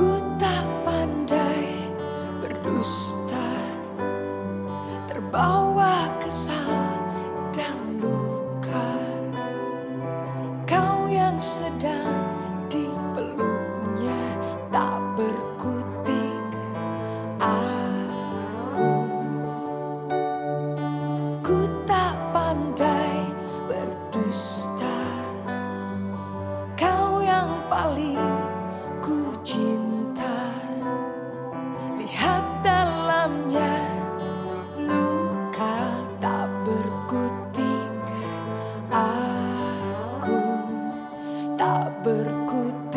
Ku pandai berdusta Terbawa kesal dan luka. Kau yang sedang tak berkutik.